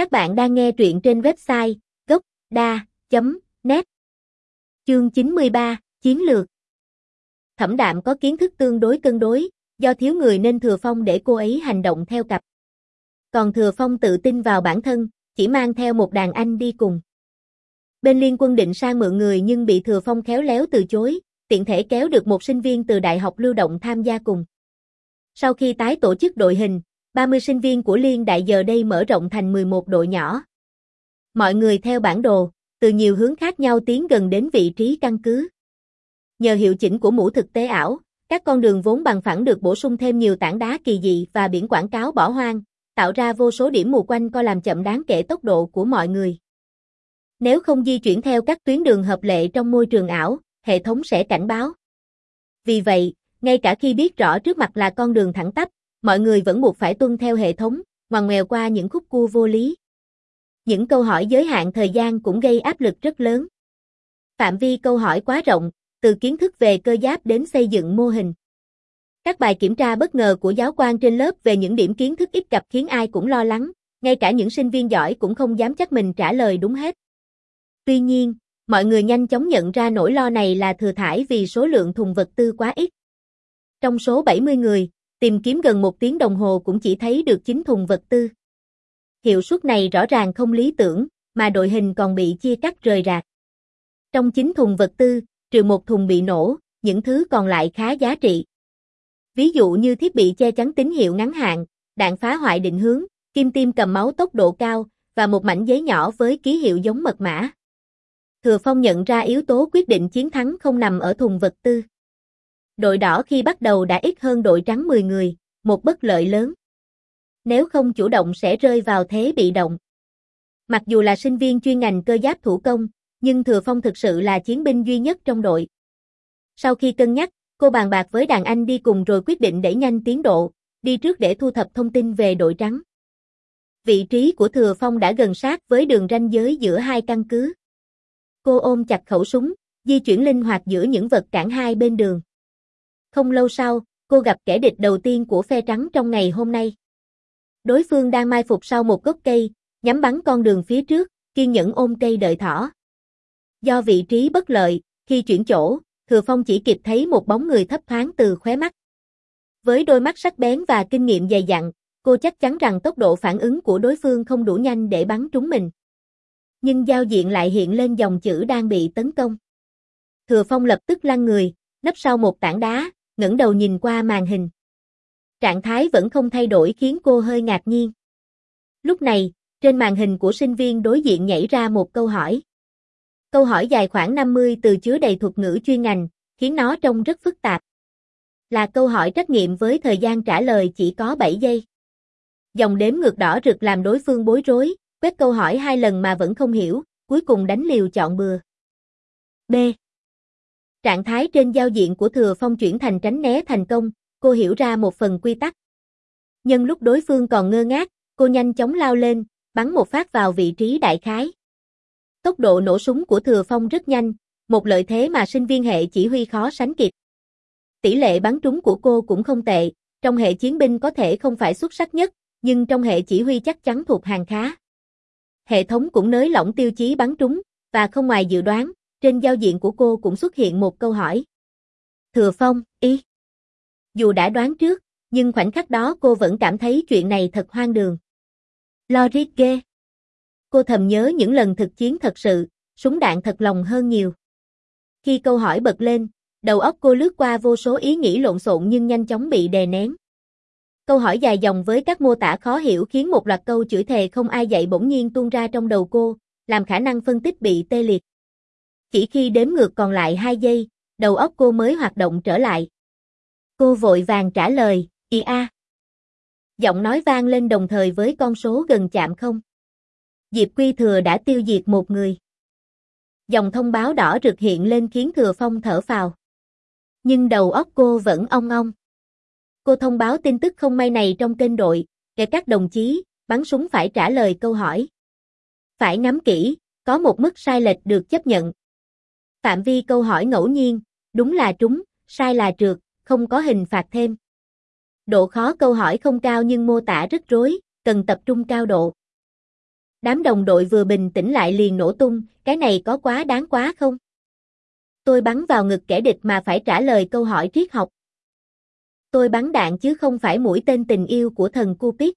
Các bạn đang nghe truyện trên website gốc.da.net Chương 93, Chiến lược Thẩm đạm có kiến thức tương đối cân đối, do thiếu người nên Thừa Phong để cô ấy hành động theo cặp. Còn Thừa Phong tự tin vào bản thân, chỉ mang theo một đàn anh đi cùng. Bên liên quân định sang mượn người nhưng bị Thừa Phong khéo léo từ chối, tiện thể kéo được một sinh viên từ Đại học Lưu Động tham gia cùng. Sau khi tái tổ chức đội hình, 30 sinh viên của Liên Đại giờ đây mở rộng thành 11 đội nhỏ. Mọi người theo bản đồ, từ nhiều hướng khác nhau tiến gần đến vị trí căn cứ. Nhờ hiệu chỉnh của mũ thực tế ảo, các con đường vốn bằng phẳng được bổ sung thêm nhiều tảng đá kỳ dị và biển quảng cáo bỏ hoang, tạo ra vô số điểm mù quanh co làm chậm đáng kể tốc độ của mọi người. Nếu không di chuyển theo các tuyến đường hợp lệ trong môi trường ảo, hệ thống sẽ cảnh báo. Vì vậy, ngay cả khi biết rõ trước mặt là con đường thẳng tắp, mọi người vẫn buộc phải tuân theo hệ thống, ngoằn ngoèo qua những khúc cua vô lý. Những câu hỏi giới hạn thời gian cũng gây áp lực rất lớn. Phạm vi câu hỏi quá rộng, từ kiến thức về cơ giáp đến xây dựng mô hình. Các bài kiểm tra bất ngờ của giáo quan trên lớp về những điểm kiến thức ít gặp khiến ai cũng lo lắng, ngay cả những sinh viên giỏi cũng không dám chắc mình trả lời đúng hết. Tuy nhiên, mọi người nhanh chóng nhận ra nỗi lo này là thừa thải vì số lượng thùng vật tư quá ít. Trong số 70 người, tìm kiếm gần một tiếng đồng hồ cũng chỉ thấy được 9 thùng vật tư. Hiệu suất này rõ ràng không lý tưởng, mà đội hình còn bị chia cắt rời rạc. Trong 9 thùng vật tư, trừ một thùng bị nổ, những thứ còn lại khá giá trị. Ví dụ như thiết bị che chắn tín hiệu ngắn hạn, đạn phá hoại định hướng, kim tiêm cầm máu tốc độ cao, và một mảnh giấy nhỏ với ký hiệu giống mật mã. Thừa Phong nhận ra yếu tố quyết định chiến thắng không nằm ở thùng vật tư. Đội đỏ khi bắt đầu đã ít hơn đội trắng 10 người, một bất lợi lớn. Nếu không chủ động sẽ rơi vào thế bị động. Mặc dù là sinh viên chuyên ngành cơ giáp thủ công, nhưng Thừa Phong thực sự là chiến binh duy nhất trong đội. Sau khi cân nhắc, cô bàn bạc với đàn anh đi cùng rồi quyết định đẩy nhanh tiến độ, đi trước để thu thập thông tin về đội trắng. Vị trí của Thừa Phong đã gần sát với đường ranh giới giữa hai căn cứ. Cô ôm chặt khẩu súng, di chuyển linh hoạt giữa những vật cản hai bên đường. Không lâu sau, cô gặp kẻ địch đầu tiên của phe trắng trong ngày hôm nay. Đối phương đang mai phục sau một gốc cây, nhắm bắn con đường phía trước, kiên nhẫn ôm cây đợi thỏ. Do vị trí bất lợi, khi chuyển chỗ, Thừa Phong chỉ kịp thấy một bóng người thấp thoáng từ khóe mắt. Với đôi mắt sắc bén và kinh nghiệm dày dặn, cô chắc chắn rằng tốc độ phản ứng của đối phương không đủ nhanh để bắn trúng mình. Nhưng giao diện lại hiện lên dòng chữ đang bị tấn công. Thừa Phong lập tức lăn người, nấp sau một tảng đá, ngẩng đầu nhìn qua màn hình. Trạng thái vẫn không thay đổi khiến cô hơi ngạc nhiên. Lúc này, trên màn hình của sinh viên đối diện nhảy ra một câu hỏi. Câu hỏi dài khoảng 50 từ chứa đầy thuật ngữ chuyên ngành, khiến nó trông rất phức tạp. Là câu hỏi trắc nghiệm với thời gian trả lời chỉ có 7 giây. Dòng đếm ngược đỏ rực làm đối phương bối rối, quét câu hỏi hai lần mà vẫn không hiểu, cuối cùng đánh liều chọn bừa. B. Trạng thái trên giao diện của Thừa Phong chuyển thành tránh né thành công, cô hiểu ra một phần quy tắc. Nhân lúc đối phương còn ngơ ngác, cô nhanh chóng lao lên, bắn một phát vào vị trí đại khái. Tốc độ nổ súng của Thừa Phong rất nhanh, một lợi thế mà sinh viên hệ chỉ huy khó sánh kịp. Tỷ lệ bắn trúng của cô cũng không tệ, trong hệ chiến binh có thể không phải xuất sắc nhất, nhưng trong hệ chỉ huy chắc chắn thuộc hàng khá. Hệ thống cũng nới lỏng tiêu chí bắn trúng, và không ngoài dự đoán, trên giao diện của cô cũng xuất hiện một câu hỏi. Thừa Phong, ý. Dù đã đoán trước, nhưng khoảnh khắc đó cô vẫn cảm thấy chuyện này thật hoang đường. Logic ghê. Cô thầm nhớ những lần thực chiến thật sự, súng đạn thật lòng hơn nhiều. Khi câu hỏi bật lên, đầu óc cô lướt qua vô số ý nghĩ lộn xộn nhưng nhanh chóng bị đè nén. Câu hỏi dài dòng với các mô tả khó hiểu khiến một loạt câu chửi thề không ai dạy bỗng nhiên tuôn ra trong đầu cô, làm khả năng phân tích bị tê liệt. Chỉ khi đếm ngược còn lại 2 giây, đầu óc cô mới hoạt động trở lại. Cô vội vàng trả lời, "Ì a." Giọng nói vang lên đồng thời với con số gần chạm không. Diệp Quy Thừa đã tiêu diệt một người. Dòng thông báo đỏ rực hiện lên khiến Thừa Phong thở phào. Nhưng đầu óc cô vẫn ong ong. Cô thông báo tin tức không may này trong kênh đội, để các đồng chí, bắn súng phải trả lời câu hỏi. Phải ngắm kỹ, có một mức sai lệch được chấp nhận. Phạm vi câu hỏi ngẫu nhiên, đúng là trúng, sai là trượt, không có hình phạt thêm. Độ khó câu hỏi không cao nhưng mô tả rất rối, cần tập trung cao độ. Đám đồng đội vừa bình tĩnh lại liền nổ tung, cái này có quá đáng quá không? Tôi bắn vào ngực kẻ địch mà phải trả lời câu hỏi triết học. Tôi bắn đạn chứ không phải mũi tên tình yêu của thần Cupid.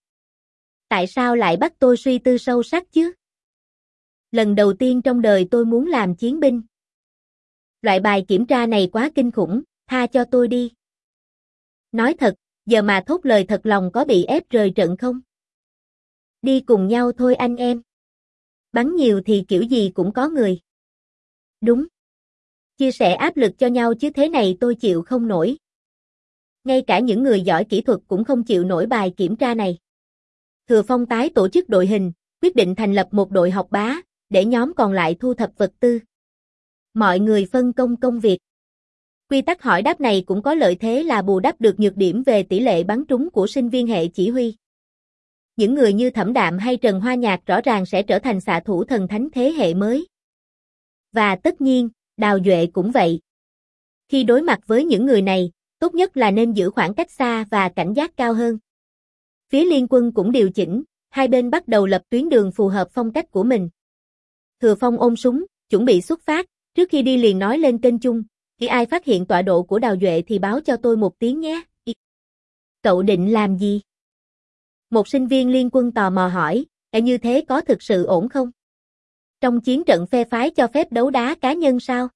Tại sao lại bắt tôi suy tư sâu sắc chứ? Lần đầu tiên trong đời tôi muốn làm chiến binh. Loại bài kiểm tra này quá kinh khủng, tha cho tôi đi. Nói thật, giờ mà thốt lời thật lòng có bị ép rời trận không? Đi cùng nhau thôi anh em. Bắn nhiều thì kiểu gì cũng có người. Đúng. Chia sẻ áp lực cho nhau chứ thế này tôi chịu không nổi. Ngay cả những người giỏi kỹ thuật cũng không chịu nổi bài kiểm tra này. Thừa Phong tái tổ chức đội hình, quyết định thành lập một đội học bá, để nhóm còn lại thu thập vật tư. Mọi người phân công công việc. Quy tắc hỏi đáp này cũng có lợi thế là bù đắp được nhược điểm về tỷ lệ bắn trúng của sinh viên hệ chỉ huy. Những người như Thẩm Đạm hay Trần Hoa Nhạc rõ ràng sẽ trở thành xạ thủ thần thánh thế hệ mới. Và tất nhiên, Đào Duệ cũng vậy. Khi đối mặt với những người này, tốt nhất là nên giữ khoảng cách xa và cảnh giác cao hơn. Phía liên quân cũng điều chỉnh, hai bên bắt đầu lập tuyến đường phù hợp phong cách của mình. Thừa Phong ôm súng, chuẩn bị xuất phát, trước khi đi liền nói lên kênh chung, khi ai phát hiện tọa độ của Đào Duệ thì báo cho tôi một tiếng nhé. Cậu định làm gì? Một sinh viên liên quân tò mò hỏi, e như thế có thực sự ổn không? Trong chiến trận phe phái cho phép đấu đá cá nhân sao?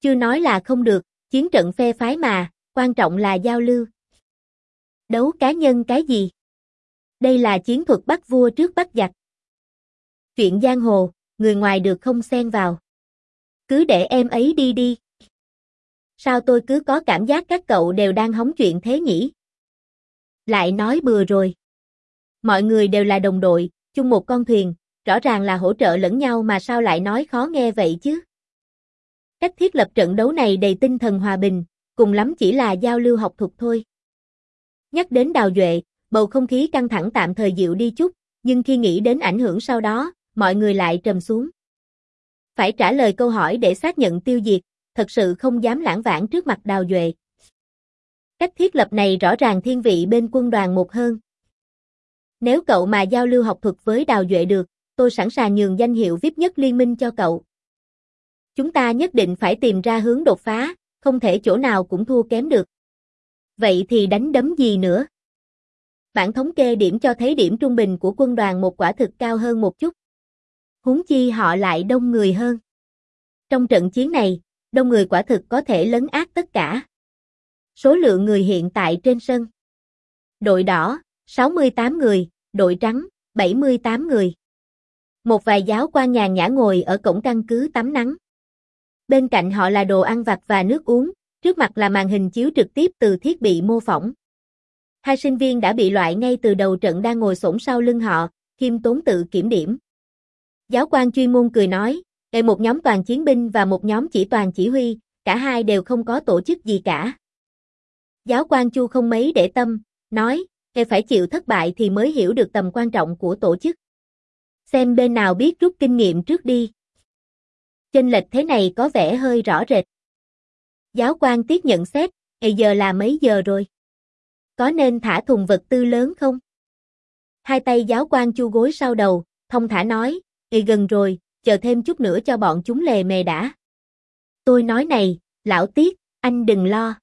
Chưa nói là không được, chiến trận phe phái mà, quan trọng là giao lưu. Đấu cá nhân cái gì? Đây là chiến thuật bắt vua trước bắt giặc. Chuyện giang hồ, người ngoài được không xen vào. Cứ để em ấy đi đi. Sao tôi cứ có cảm giác các cậu đều đang hóng chuyện thế nhỉ? Lại nói bừa rồi. Mọi người đều là đồng đội, chung một con thuyền, rõ ràng là hỗ trợ lẫn nhau mà sao lại nói khó nghe vậy chứ? Cách thiết lập trận đấu này đầy tinh thần hòa bình, cùng lắm chỉ là giao lưu học thuật thôi. Nhắc đến Đào Duệ, bầu không khí căng thẳng tạm thời dịu đi chút, nhưng khi nghĩ đến ảnh hưởng sau đó, mọi người lại trầm xuống. Phải trả lời câu hỏi để xác nhận tiêu diệt, thật sự không dám lãng vãng trước mặt Đào Duệ. Cách thiết lập này rõ ràng thiên vị bên quân đoàn một hơn. Nếu cậu mà giao lưu học thuật với Đào Duệ được, tôi sẵn sàng nhường danh hiệu VIP nhất liên minh cho cậu. Chúng ta nhất định phải tìm ra hướng đột phá, không thể chỗ nào cũng thua kém được. Vậy thì đánh đấm gì nữa? Bản thống kê điểm cho thấy điểm trung bình của quân đoàn một quả thực cao hơn một chút. Huống chi họ lại đông người hơn. Trong trận chiến này, đông người quả thực có thể lấn át tất cả. Số lượng người hiện tại trên sân. Đội đỏ, 68 người, đội trắng, 78 người. Một vài giáo quan nhàn nhã ngồi ở cổng căn cứ tắm nắng. Bên cạnh họ là đồ ăn vặt và nước uống, trước mặt là màn hình chiếu trực tiếp từ thiết bị mô phỏng. Hai sinh viên đã bị loại ngay từ đầu trận đang ngồi xổm sau lưng họ, khiêm tốn tự kiểm điểm. Giáo quan chuyên môn cười nói, đây một nhóm toàn chiến binh và một nhóm chỉ toàn chỉ huy, cả hai đều không có tổ chức gì cả. Giáo quan Chu không mấy để tâm, nói, e phải chịu thất bại thì mới hiểu được tầm quan trọng của tổ chức. Xem bên nào biết rút kinh nghiệm trước đi. Chênh lệch thế này có vẻ hơi rõ rệt. Giáo quan tiếp nhận xét, e giờ là mấy giờ rồi? Có nên thả thùng vật tư lớn không? Hai tay giáo quan chu gối sau đầu, thông thả nói, e gần rồi, chờ thêm chút nữa cho bọn chúng lề mề đã. Tôi nói này, lão tiết, anh đừng lo.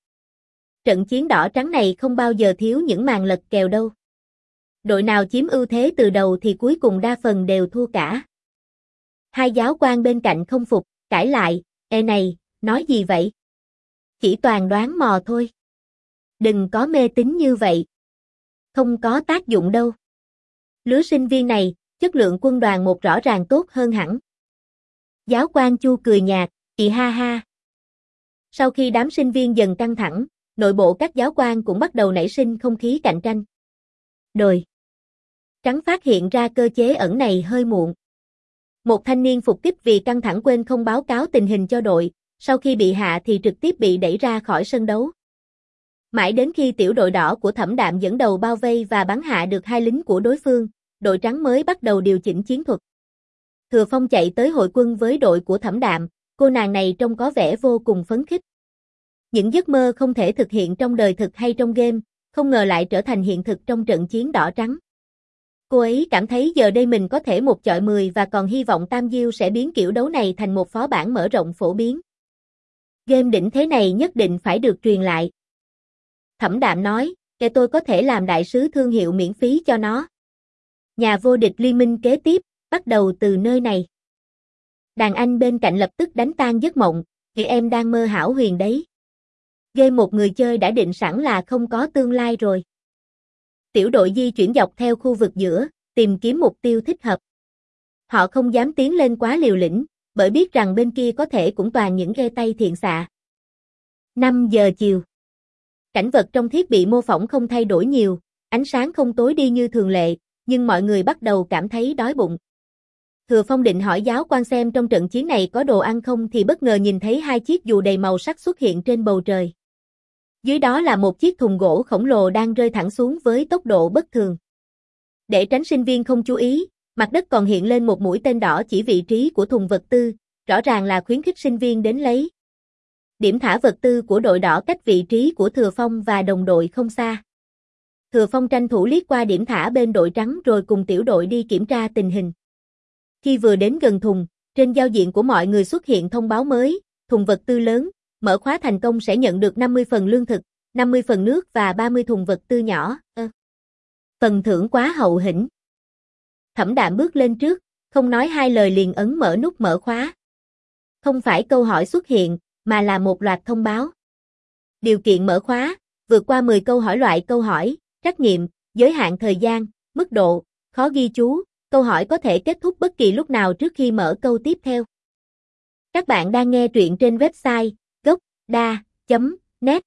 Trận chiến đỏ trắng này không bao giờ thiếu những màn lật kèo đâu. Đội nào chiếm ưu thế từ đầu thì cuối cùng đa phần đều thua cả. Hai giáo quan bên cạnh không phục, cãi lại, e này, nói gì vậy? Chỉ toàn đoán mò thôi. Đừng có mê tín như vậy. Không có tác dụng đâu. Lứa sinh viên này, chất lượng quân đoàn một rõ ràng tốt hơn hẳn. Giáo quan Chu cười nhạt, chị ha ha. Sau khi đám sinh viên dần căng thẳng, nội bộ các giáo quan cũng bắt đầu nảy sinh không khí cạnh tranh. Đồi. Trắng phát hiện ra cơ chế ẩn này hơi muộn. Một thanh niên phục kích vì căng thẳng quên không báo cáo tình hình cho đội, sau khi bị hạ thì trực tiếp bị đẩy ra khỏi sân đấu. Mãi đến khi tiểu đội đỏ của thẩm đạm dẫn đầu bao vây và bắn hạ được hai lính của đối phương, đội trắng mới bắt đầu điều chỉnh chiến thuật. Thừa Phong chạy tới hội quân với đội của thẩm đạm, cô nàng này trông có vẻ vô cùng phấn khích. Những giấc mơ không thể thực hiện trong đời thực hay trong game, không ngờ lại trở thành hiện thực trong trận chiến đỏ trắng. Cô ấy cảm thấy giờ đây mình có thể một chọi mười và còn hy vọng Tam Diêu sẽ biến kiểu đấu này thành một phó bản mở rộng phổ biến. Game đỉnh thế này nhất định phải được truyền lại. Thẩm đạm nói, để tôi có thể làm đại sứ thương hiệu miễn phí cho nó. Nhà vô địch liên minh kế tiếp, bắt đầu từ nơi này. Đàn anh bên cạnh lập tức đánh tan giấc mộng, thì em đang mơ hảo huyền đấy. Game một người chơi đã định sẵn là không có tương lai rồi. Tiểu đội di chuyển dọc theo khu vực giữa, tìm kiếm mục tiêu thích hợp. Họ không dám tiến lên quá liều lĩnh, bởi biết rằng bên kia có thể cũng toàn những ghe tay thiện xạ. 5 giờ chiều. Cảnh vật trong thiết bị mô phỏng không thay đổi nhiều, ánh sáng không tối đi như thường lệ, nhưng mọi người bắt đầu cảm thấy đói bụng. Thừa Phong định hỏi giáo quan xem trong trận chiến này có đồ ăn không thì bất ngờ nhìn thấy hai chiếc dù đầy màu sắc xuất hiện trên bầu trời. Dưới đó là một chiếc thùng gỗ khổng lồ đang rơi thẳng xuống với tốc độ bất thường. Để tránh sinh viên không chú ý, mặt đất còn hiện lên một mũi tên đỏ chỉ vị trí của thùng vật tư, rõ ràng là khuyến khích sinh viên đến lấy. Điểm thả vật tư của đội đỏ cách vị trí của Thừa Phong và đồng đội không xa. Thừa Phong tranh thủ liếc qua điểm thả bên đội trắng rồi cùng tiểu đội đi kiểm tra tình hình. Khi vừa đến gần thùng, trên giao diện của mọi người xuất hiện thông báo mới, thùng vật tư lớn, mở khóa thành công sẽ nhận được 50 phần lương thực, 50 phần nước và 30 thùng vật tư nhỏ. À. Phần thưởng quá hậu hĩnh. Thẩm đạm bước lên trước, không nói hai lời liền ấn mở nút mở khóa. Không phải câu hỏi xuất hiện, mà là một loạt thông báo. Điều kiện mở khóa, vượt qua 10 câu hỏi loại câu hỏi, trắc nghiệm, giới hạn thời gian, mức độ, khó ghi chú, câu hỏi có thể kết thúc bất kỳ lúc nào trước khi mở câu tiếp theo. Các bạn đang nghe truyện trên website gocda.net